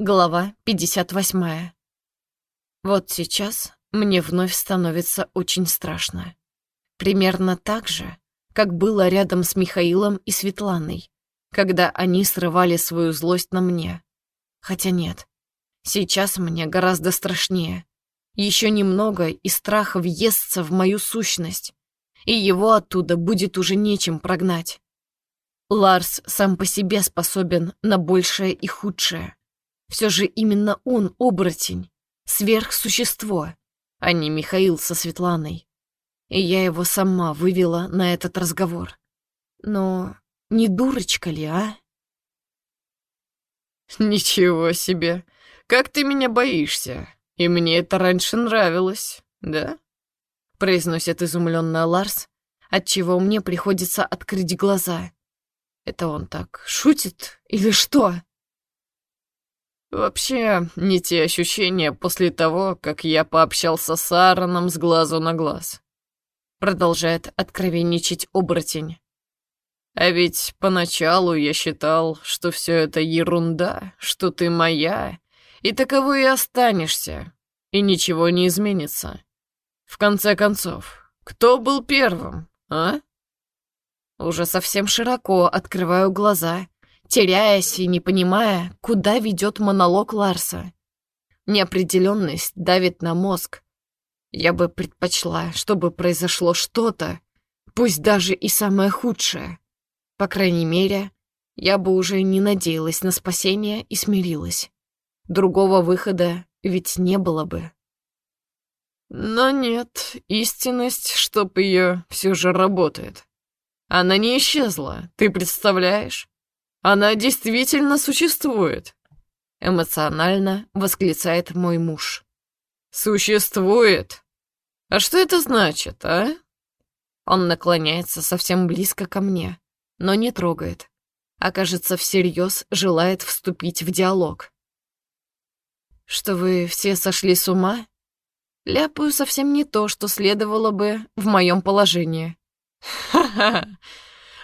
Глава 58. Вот сейчас мне вновь становится очень страшно. Примерно так же, как было рядом с Михаилом и Светланой, когда они срывали свою злость на мне. Хотя нет, сейчас мне гораздо страшнее. Еще немного, и страх въестся в мою сущность, и его оттуда будет уже нечем прогнать. Ларс сам по себе способен на большее и худшее. Все же именно он оборотень, сверхсущество, а не Михаил со Светланой. И я его сама вывела на этот разговор. Но не дурочка ли, а? «Ничего себе! Как ты меня боишься! И мне это раньше нравилось, да?» Произносит изумленно Ларс, отчего мне приходится открыть глаза. Это он так шутит или что? Вообще, не те ощущения после того, как я пообщался с Аароном с глазу на глаз. Продолжает откровенничать оборотень. А ведь поначалу я считал, что все это ерунда, что ты моя, и таковой и останешься, и ничего не изменится. В конце концов, кто был первым, а? Уже совсем широко открываю глаза теряясь и не понимая, куда ведет монолог Ларса. Неопределенность давит на мозг. Я бы предпочла, чтобы произошло что-то, пусть даже и самое худшее. По крайней мере, я бы уже не надеялась на спасение и смирилась. Другого выхода ведь не было бы. Но нет, истинность, чтоб ее все же работает. Она не исчезла, ты представляешь? Она действительно существует!» Эмоционально восклицает мой муж. «Существует? А что это значит, а?» Он наклоняется совсем близко ко мне, но не трогает, а кажется, всерьез желает вступить в диалог. «Что вы все сошли с ума?» Ляпаю совсем не то, что следовало бы в моем положении. «Ха-ха!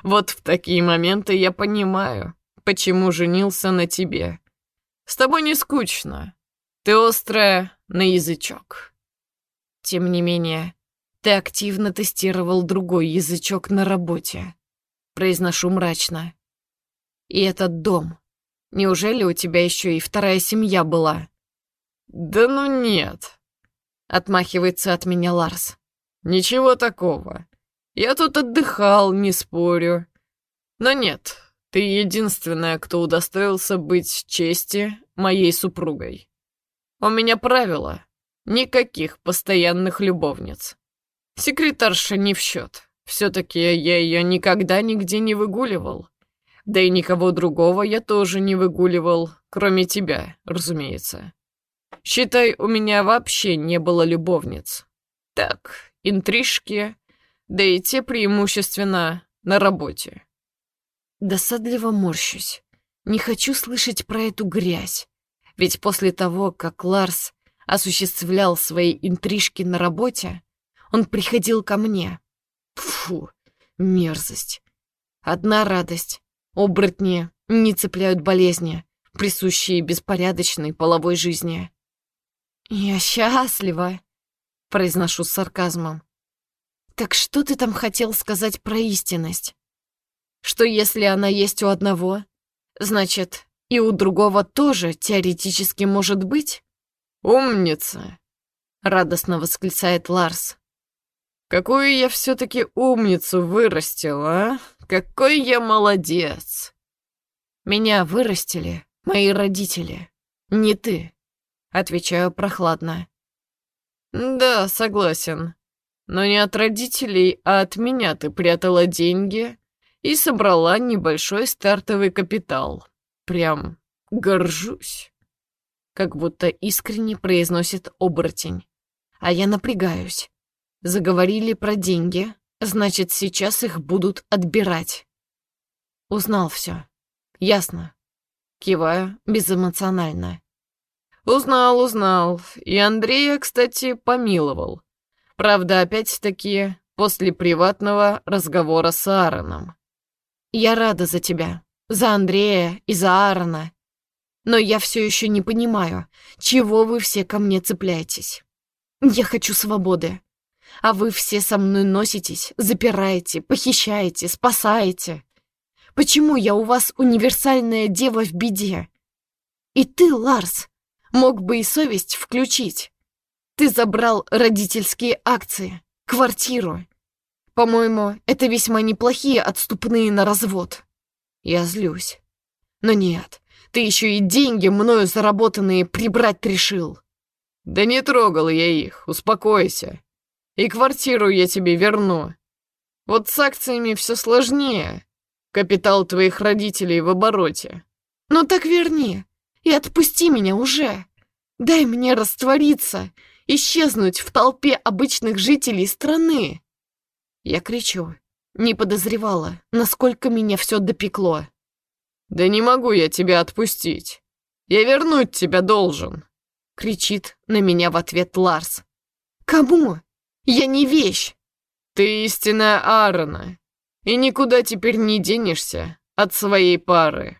Вот в такие моменты я понимаю, почему женился на тебе. С тобой не скучно. Ты острая на язычок. Тем не менее, ты активно тестировал другой язычок на работе. Произношу мрачно. И этот дом. Неужели у тебя еще и вторая семья была? Да ну нет. Отмахивается от меня Ларс. Ничего такого. Я тут отдыхал, не спорю. Но нет, ты единственная, кто удостоился быть чести моей супругой. У меня правило — никаких постоянных любовниц. Секретарша не в счет. Все-таки я ее никогда нигде не выгуливал. Да и никого другого я тоже не выгуливал, кроме тебя, разумеется. Считай, у меня вообще не было любовниц. Так, интрижки, да и те преимущественно на работе. Досадливо морщусь. Не хочу слышать про эту грязь. Ведь после того, как Ларс осуществлял свои интрижки на работе, он приходил ко мне. Фу, мерзость. Одна радость. Оборотни не цепляют болезни, присущие беспорядочной половой жизни. «Я счастлива», — произношу с сарказмом. «Так что ты там хотел сказать про истинность?» «Что если она есть у одного, значит, и у другого тоже теоретически может быть?» «Умница!» — радостно восклицает Ларс. «Какую я все-таки умницу вырастил, а? Какой я молодец!» «Меня вырастили мои родители, не ты», Отвечаю прохладно. «Да, согласен. Но не от родителей, а от меня ты прятала деньги и собрала небольшой стартовый капитал. Прям горжусь». Как будто искренне произносит оборотень. А я напрягаюсь. Заговорили про деньги, значит, сейчас их будут отбирать. Узнал все. Ясно. Киваю безэмоционально. Узнал, узнал. И Андрея, кстати, помиловал. Правда, опять-таки, после приватного разговора с Аароном. Я рада за тебя. За Андрея и за Аарона. Но я все еще не понимаю, чего вы все ко мне цепляетесь. Я хочу свободы. А вы все со мной носитесь, запираете, похищаете, спасаете. Почему я у вас универсальная дева в беде? И ты, Ларс, мог бы и совесть включить. Ты забрал родительские акции, квартиру. По-моему, это весьма неплохие отступные на развод. Я злюсь. Но нет, ты еще и деньги, мною заработанные, прибрать решил. Да не трогал я их, успокойся. И квартиру я тебе верну. Вот с акциями все сложнее. Капитал твоих родителей в обороте. Ну так верни и отпусти меня уже. Дай мне раствориться, исчезнуть в толпе обычных жителей страны. Я кричу, не подозревала, насколько меня все допекло. «Да не могу я тебя отпустить. Я вернуть тебя должен!» Кричит на меня в ответ Ларс. «Кому? Я не вещь!» «Ты истинная Аарона, и никуда теперь не денешься от своей пары!»